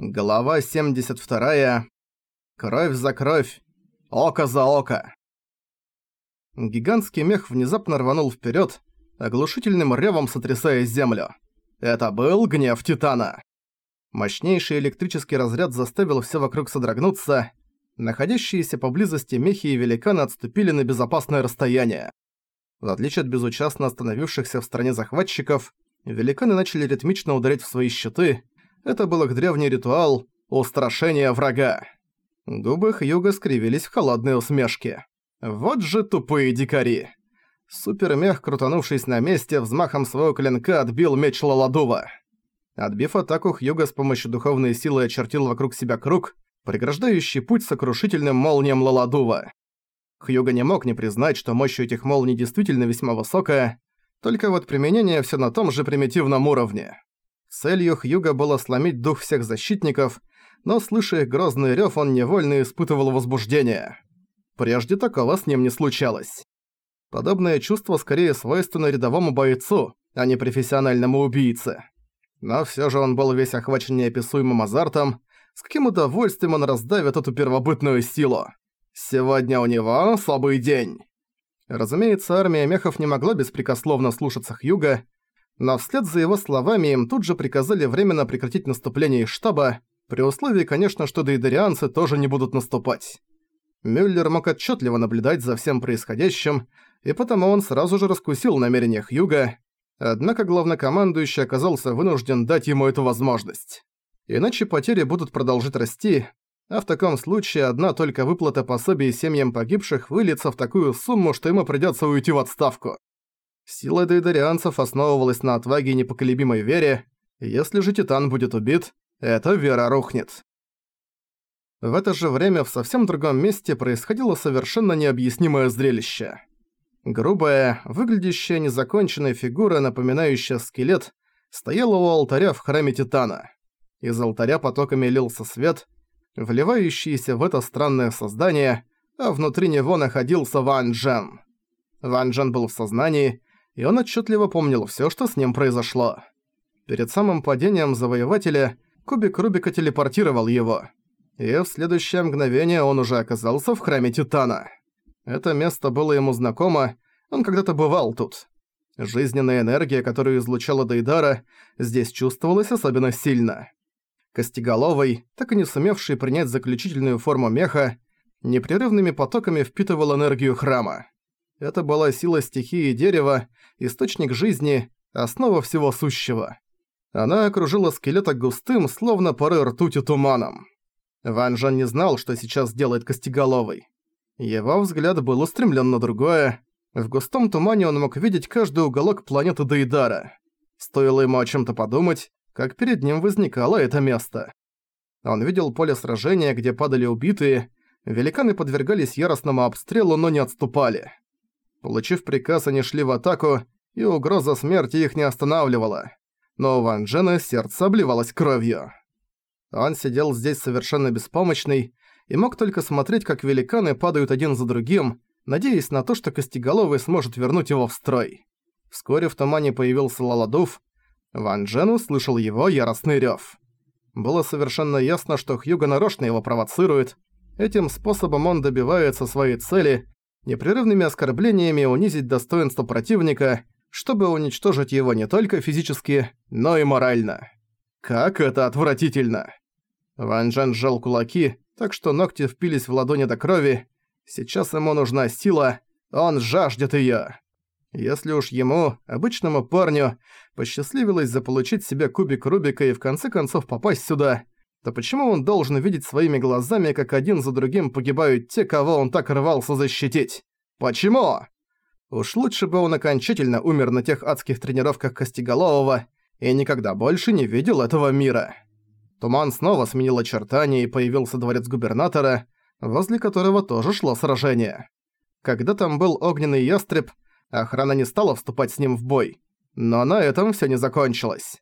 Глава 72. Кровь за кровь. Око за око. Гигантский мех внезапно рванул вперед, оглушительным ревом сотрясая землю. Это был гнев Титана. Мощнейший электрический разряд заставил все вокруг содрогнуться. Находящиеся поблизости мехи и великаны отступили на безопасное расстояние. В отличие от безучастно остановившихся в стране захватчиков, великаны начали ритмично ударять в свои щиты, это был их древний ритуал устрашения врага. Губы Хьюга скривились в холодной усмешке. Вот же тупые дикари. Супермех, крутанувшись на месте, взмахом своего клинка отбил меч Лаладува. Отбив атаку, Хьюга с помощью духовной силы очертил вокруг себя круг, преграждающий путь сокрушительным молниям Лаладува. Хьюга не мог не признать, что мощь этих молний действительно весьма высокая, только вот применение все на том же примитивном уровне. Целью Хьюга было сломить дух всех защитников, но, слыша их грозный рёв, он невольно испытывал возбуждение. Прежде такого с ним не случалось. Подобное чувство скорее свойственно рядовому бойцу, а не профессиональному убийце. Но всё же он был весь охвачен неописуемым азартом, с каким удовольствием он раздавит эту первобытную силу. Сегодня у него слабый день. Разумеется, армия мехов не могла беспрекословно слушаться Хьюга, но вслед за его словами им тут же приказали временно прекратить наступление из штаба, при условии, конечно, что дейдерианцы тоже не будут наступать. Мюллер мог отчетливо наблюдать за всем происходящим, и потому он сразу же раскусил намерения Хьюга, однако главнокомандующий оказался вынужден дать ему эту возможность. Иначе потери будут продолжать расти, а в таком случае одна только выплата пособий семьям погибших выльется в такую сумму, что ему придётся уйти в отставку. Сила дейдарианцев основывалась на отваге и непоколебимой вере, если же Титан будет убит, эта вера рухнет. В это же время в совсем другом месте происходило совершенно необъяснимое зрелище. Грубая, выглядящая незаконченная фигура, напоминающая скелет, стояла у алтаря в храме Титана. Из алтаря потоками лился свет, вливающийся в это странное создание, а внутри него находился Ван Джен. Ван Джен был в сознании, и он отчетливо помнил все, что с ним произошло. Перед самым падением завоевателя кубик Рубика телепортировал его, и в следующее мгновение он уже оказался в храме Титана. Это место было ему знакомо, он когда-то бывал тут. Жизненная энергия, которую излучала Дейдара, здесь чувствовалась особенно сильно. Костеголовый, так и не сумевший принять заключительную форму меха, непрерывными потоками впитывал энергию храма. Это была сила стихии дерева, источник жизни, основа всего сущего. Она окружила скелета густым, словно поры ртути туманом. Ван Жан не знал, что сейчас делает Костеголовый. Его взгляд был устремлен на другое. В густом тумане он мог видеть каждый уголок планеты Дейдара. Стоило ему о чем то подумать, как перед ним возникало это место. Он видел поле сражения, где падали убитые, великаны подвергались яростному обстрелу, но не отступали. Получив приказ, они шли в атаку, и угроза смерти их не останавливала. Но у Ван Джена сердце обливалось кровью. Он сидел здесь совершенно беспомощный и мог только смотреть, как великаны падают один за другим, надеясь на то, что Костеголовый сможет вернуть его в строй. Вскоре в тумане появился Лаладув. Ван Джен услышал его яростный рёв. Было совершенно ясно, что Хьюго нарочно его провоцирует. Этим способом он добивается своей цели непрерывными оскорблениями унизить достоинство противника, чтобы уничтожить его не только физически, но и морально. Как это отвратительно! Ван Джен сжал кулаки, так что ногти впились в ладони до крови. Сейчас ему нужна сила, он жаждет её. Если уж ему, обычному парню, посчастливилось заполучить себе кубик Рубика и в конце концов попасть сюда, то почему он должен видеть своими глазами, как один за другим погибают те, кого он так рвался защитить? Почему? Уж лучше бы он окончательно умер на тех адских тренировках Костеголового и никогда больше не видел этого мира. Туман снова сменил очертания и появился дворец губернатора, возле которого тоже шло сражение. Когда там был огненный ястреб, охрана не стала вступать с ним в бой. Но на этом всё не закончилось.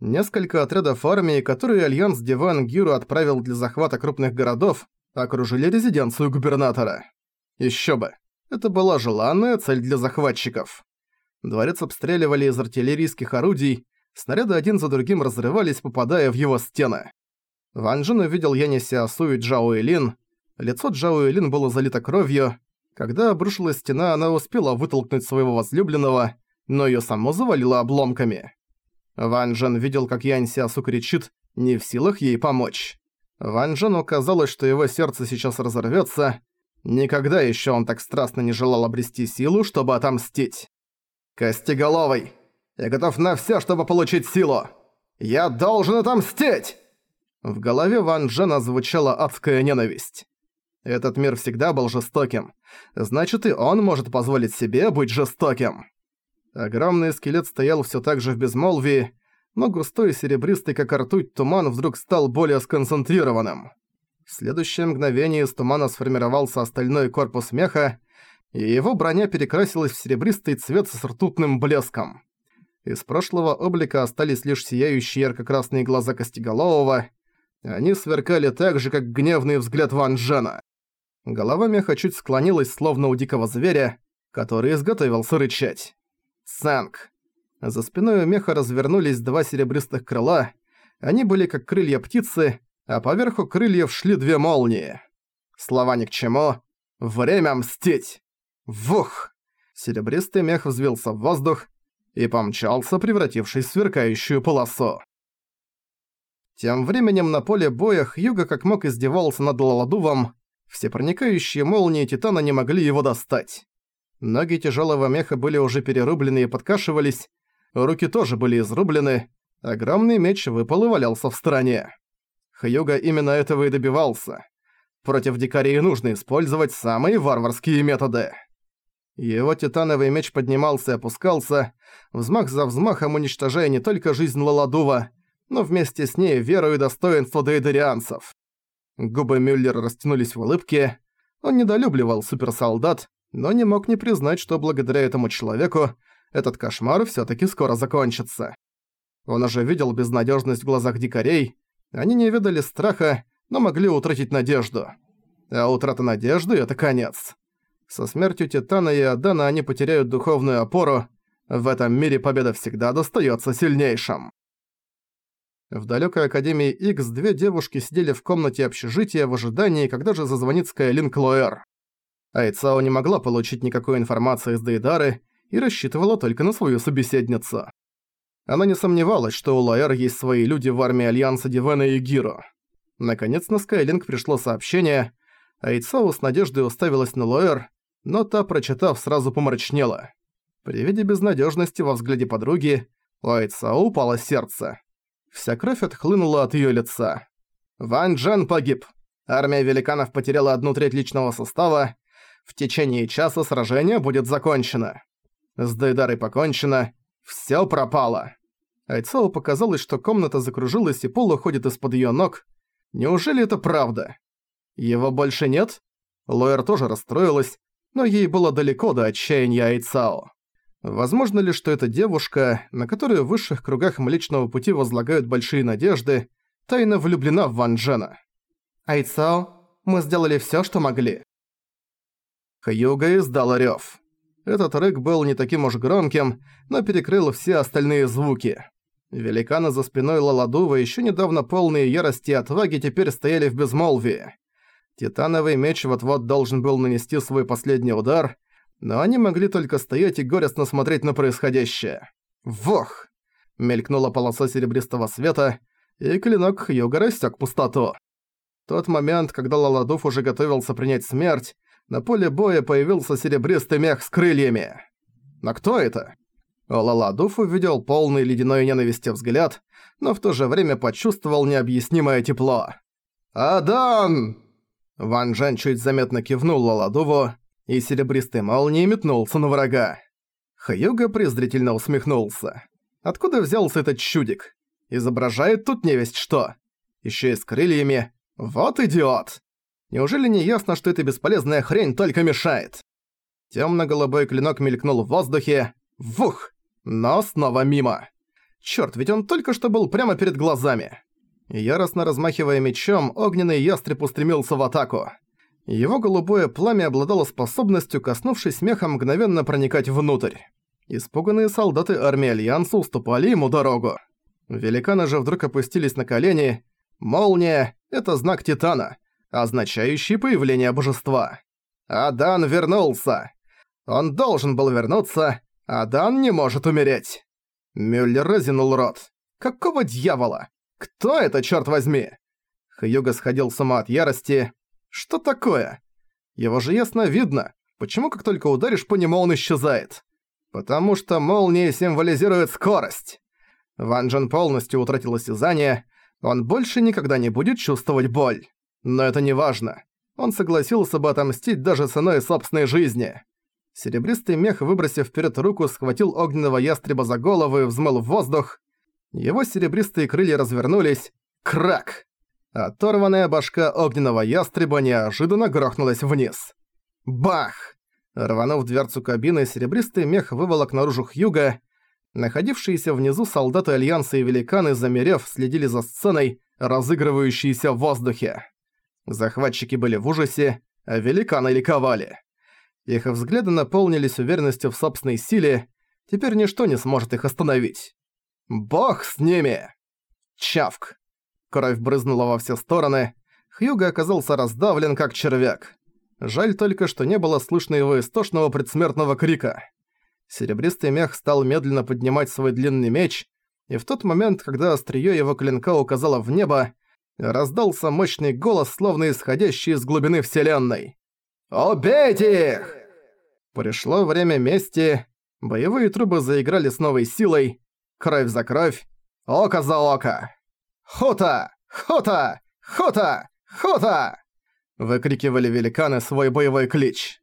Несколько отрядов армии, которые Альянс Диван Гиру отправил для захвата крупных городов, окружили резиденцию губернатора. Ещё бы. Это была желанная цель для захватчиков. Дворец обстреливали из артиллерийских орудий, снаряды один за другим разрывались, попадая в его стены. Ван Джен увидел Яни Сиасу и Джао Элин. Лицо Джао Элин было залито кровью. Когда обрушилась стена, она успела вытолкнуть своего возлюбленного, но её само завалило обломками. Ван Джен видел, как Янь Сиасу кричит, не в силах ей помочь. Ван Джену казалось, что его сердце сейчас разорвётся. Никогда ещё он так страстно не желал обрести силу, чтобы отомстить. «Костеголовый, я готов на всё, чтобы получить силу! Я должен отомстить!» В голове Ван Джена звучала адская ненависть. Этот мир всегда был жестоким. Значит, и он может позволить себе быть жестоким. Огромный скелет стоял всё так же в безмолвии, но густой серебристый, как ртуть, туман вдруг стал более сконцентрированным. В следующее мгновение из тумана сформировался остальной корпус меха, и его броня перекрасилась в серебристый цвет с ртутным блеском. Из прошлого облика остались лишь сияющие ярко-красные глаза Костеголового. Они сверкали так же, как гневный взгляд Ван Джена. Голова меха чуть склонилась, словно у дикого зверя, который изготовился рычать. Сэнк. За спиной у меха развернулись два серебристых крыла. Они были как крылья птицы, а поверху крыльев шли две молнии. Слова ни к чему. Время мстить. Вух! Серебристый мех взвился в воздух и помчался, превратившись в сверкающую полосу. Тем временем на поле боя Хьюга как мог издевался над Лаладувом, Всепроникающие молнии Титана не могли его достать. Ноги тяжелого меха были уже перерублены и подкашивались, руки тоже были изрублены, огромный меч выпал и валялся в стороне. Хьюга именно этого и добивался. Против дикарей нужно использовать самые варварские методы. Его титановый меч поднимался и опускался, взмах за взмахом уничтожая не только жизнь Лаладува, но вместе с ней веру и достоинство дейдерианцев. Губы Мюллера растянулись в улыбке. Он недолюбливал суперсолдат, но не мог не признать, что благодаря этому человеку этот кошмар всё-таки скоро закончится. Он уже видел безнадёжность в глазах дикарей. Они не видели страха, но могли утратить надежду. А утрата надежды — это конец. Со смертью Титана и Адана они потеряют духовную опору. В этом мире победа всегда достаётся сильнейшим. В далёкой Академии X две девушки сидели в комнате общежития в ожидании, когда же зазвонит Скайлин Клоэр. Айцао не могла получить никакой информации из Дейдары и рассчитывала только на свою собеседницу. Она не сомневалась, что у Лоэр есть свои люди в армии Альянса Дивена и Гиро. Наконец на Скайлинг пришло сообщение, Айцао с надеждой уставилась на Лоэр, но та, прочитав, сразу помрачнела. При виде безнадежности во взгляде подруги у Айцао упало сердце. Вся кровь отхлынула от её лица. Ван Джен погиб. Армия великанов потеряла одну треть личного состава. В течение часа сражение будет закончено. С Дейдарой покончено. Всё пропало. Айцао показалось, что комната закружилась и пол уходит из-под её ног. Неужели это правда? Его больше нет? Лоэр тоже расстроилась, но ей было далеко до отчаяния Айцао. Возможно ли, что эта девушка, на которую в высших кругах Млечного Пути возлагают большие надежды, тайно влюблена в Ван Джена? «Айцао, мы сделали всё, что могли». Хьюга издал рёв. Этот рык был не таким уж громким, но перекрыл все остальные звуки. Великаны за спиной Лаладува, ещё недавно полные ярости и отваги, теперь стояли в безмолвии. Титановый меч вот-вот должен был нанести свой последний удар, но они могли только стоять и горестно смотреть на происходящее. Вох! Мелькнула полоса серебристого света, и клинок Хьюга рассек пустоту. тот момент, когда Лаладуф уже готовился принять смерть, на поле боя появился серебристый мех с крыльями. Но кто это? Лаладуф увидел полный ледяной ненависти взгляд, но в то же время почувствовал необъяснимое тепло. «Адан!» Ван Джен чуть заметно кивнул Лаладуву, и серебристой молнией метнулся на врага. Хьюга презрительно усмехнулся. Откуда взялся этот чудик? Изображает тут невесть что. Ещё и с крыльями. Вот идиот! Неужели не ясно, что эта бесполезная хрень только мешает? Тёмно-голубой клинок мелькнул в воздухе. Вух! Но снова мимо. Чёрт, ведь он только что был прямо перед глазами. Яростно размахивая мечом, огненный ястреб устремился в атаку. Его голубое пламя обладало способностью, коснувшись меха, мгновенно проникать внутрь. Испуганные солдаты армии Альянса уступали ему дорогу. Великаны же вдруг опустились на колени, Молния — это знак Титана, означающий появление божества. Адан вернулся. Он должен был вернуться, Адан не может умереть. Мюллер разинул рот. Какого дьявола? Кто это, черт возьми? Хьюго сходил с ума от ярости. Что такое? Его же ясно видно. Почему как только ударишь по нему он исчезает? Потому что молния символизирует скорость. Ван Джен полностью утратил осязание, он больше никогда не будет чувствовать боль. Но это не важно. Он согласился бы отомстить даже ценой собственной жизни. Серебристый мех, выбросив вперед руку, схватил огненного ястреба за голову и взмыл в воздух. Его серебристые крылья развернулись. Крак! Оторванная башка огненного ястреба неожиданно грохнулась вниз. Бах! Рванув дверцу кабины, серебристый мех выволок наружу Хьюга. Находившиеся внизу солдаты Альянса и Великаны, замерев, следили за сценой, разыгрывающейся в воздухе. Захватчики были в ужасе, а Великаны ликовали. Их взгляды наполнились уверенностью в собственной силе, теперь ничто не сможет их остановить. «Бог с ними!» Чавк. Кровь брызнула во все стороны. Хьюго оказался раздавлен, как червяк. Жаль только, что не было слышно его истошного предсмертного крика. Серебристый мех стал медленно поднимать свой длинный меч, и в тот момент, когда остриё его клинка указало в небо, раздался мощный голос, словно исходящий из глубины Вселенной. «Убейте их!» Пришло время мести, боевые трубы заиграли с новой силой, кровь за кровь, око за око. «Хута! Хута! Хута! Хута!» Выкрикивали великаны свой боевой клич.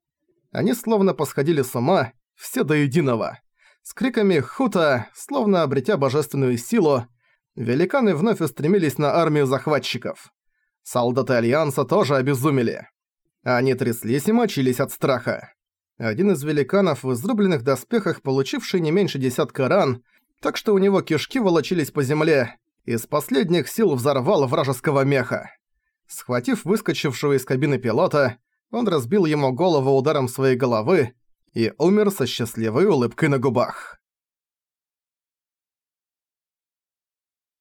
Они словно посходили с ума, все до единого. С криками «Хута!», словно обретя божественную силу, великаны вновь устремились на армию захватчиков. Солдаты Альянса тоже обезумели. Они тряслись и мочились от страха. Один из великанов в изрубленных доспехах, получивший не меньше десятка ран, так что у него кишки волочились по земле, из последних сил взорвал вражеского меха. Схватив выскочившего из кабины пилота, он разбил ему голову ударом своей головы и умер со счастливой улыбкой на губах.